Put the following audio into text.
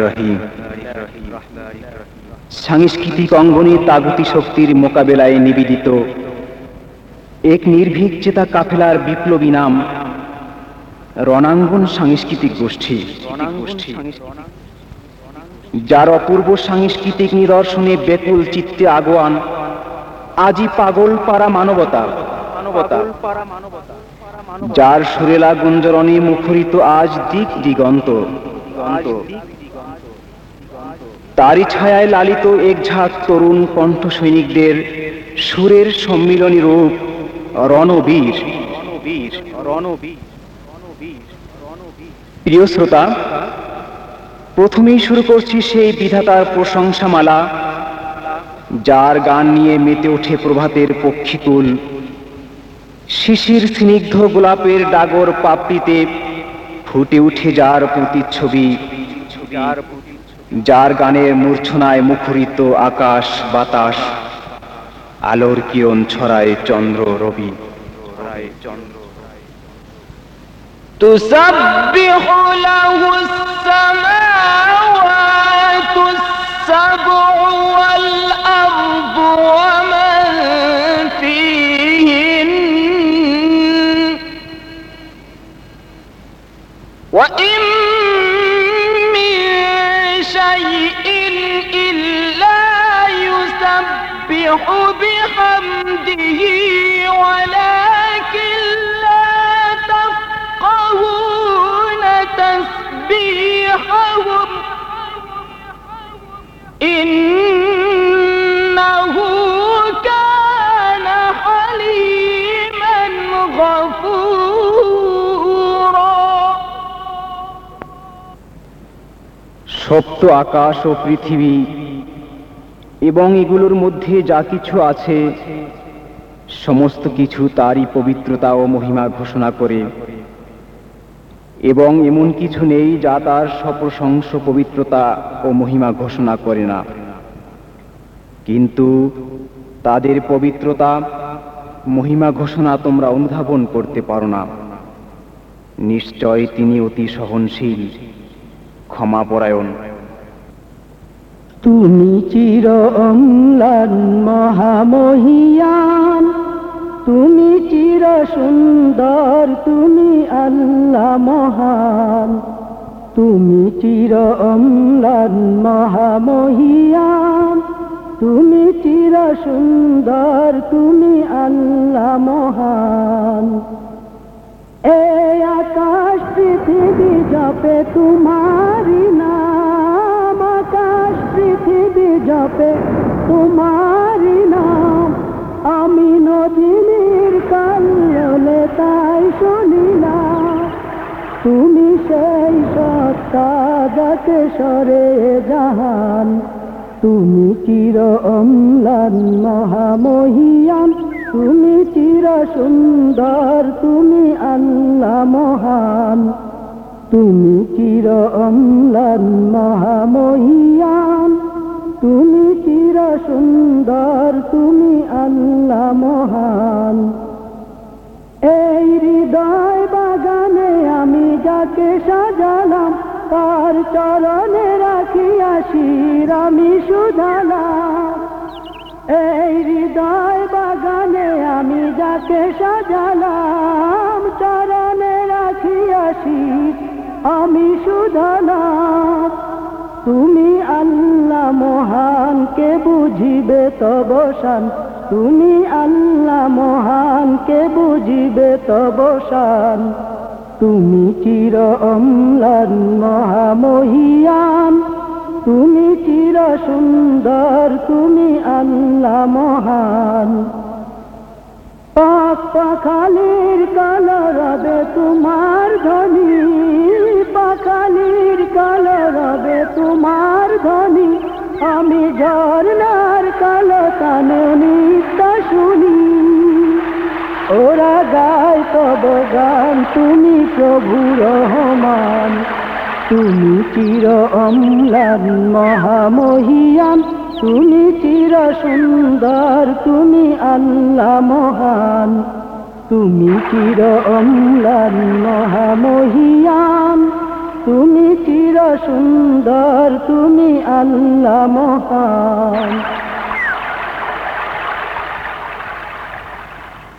রহিম। সাংস্কৃতিক অঙ্গনে তাগুতি শক্তির মোকাবেলায় নিবেদিত এক নির্ভীক চেতা কাফেলার বিপ্লবী নাম রণাঙ্গন সাংস্কৃতিক গোষ্ঠী। যার অপূর্ব সাংস্কৃতিক নিদর্শনে বেকুল চিত্তে আগোয়ান, আজি পাগল পারা মানবতা মানবতা। যার সুরেলা গুঞ্জরণে মুখরিত আজ দিক দিগন্ত। তারই ছায়ায় লালিত এক ঝাঁক তরুণ কণ্ঠ সৈনিকদের সুরের সম্মিলনী রূপ রণবীর। প্রিয় শ্রোতা, প্রথমেই শুরু করছি সেই বিধাতার প্রশংসামালা, যার গান নিয়ে মেতে ওঠে প্রভাতের পক্ষীকুল শিশির স্নিগ্ধ গোলাপের ডাগর পাপড়িতে ফুটে উঠে যার প্রতিচ্ছবি যার গানের মূর্ছনায় মুখরিত আকাশ বাতাস আলোর কিরণ ছড়ায় চন্দ্র রবি تسبح له السماوات وإن من شيء إلا يسبح بحمده ولكن সপ্ত আকাশ ও পৃথিবী, এবং এগুলোর মধ্যে যা কিছু আছে, সমস্ত কিছু তারই পবিত্রতা ও মহিমা ঘোষণা করে। এবং এমন কিছু নেই যা তার সপ্রশংস, পবিত্রতা ও মহিমা ঘোষণা করে না। কিন্তু তাদের পবিত্রতা, মহিমা ঘোষণা তোমরা অনুধাবন করতে পারো না। নিশ্চয় তিনি অতি সহনশীল। ক্ষমাপরায়ণ তুমি চির অম্লান মহামহিয়ান। তুমি চির সুন্দর, তুমি আল্লাহ মহান। তুমি চির অম্লান মহামহিয়ান। তুমি চির সুন্দর, তুমি আল্লাহ মহান। এই আকাশ পৃথিবী জপে তোমারি পৃথিবী জপে তোমারি নাম। আমি নদীর কালে তাই শুনিলাম। তুমি সেই সত্তা সরে জাহান। তুমি চির অম্লান মহামহিয়ান তুমি চির সুন্দর, তুমি আল্লাহ মহান। তুমি চির অম্লান মহামহিয়ান তুমি চির সুন্দর, তুমি আল্লাহ মহান। এই হৃদয় বাগানে আমি যাকে সাজালাম, তার চরণে শির আমি সুধালাম এই হৃদয় বাগানে আমি যাকে সাজালাম, চরণে রাখিয়া শির আমি সুধালাম কে বুঝিবে তব শান? তুমি আল্লাহ মহান, কে বুঝিবে তব শান? তুমি চির অম্লান মহামহিয়ান। তুমি চির সুন্দর, তুমি আল্লাহ মহান। পাক পাখালির কালরবে তোমার ধনী পাখালির আমি ঝর্নার কালো কানে শুনি। ওরা গায় তব গান, তুমি প্রভু রহমান, তুমি চির অম্লান মহামহিয়ান তুমি চির সুন্দর, তুমি আল্লাহ মহান, তুমি চির অম্লান মহামহিয়ান তুমি চির সুন্দর তুমি আল্লাহ মহান।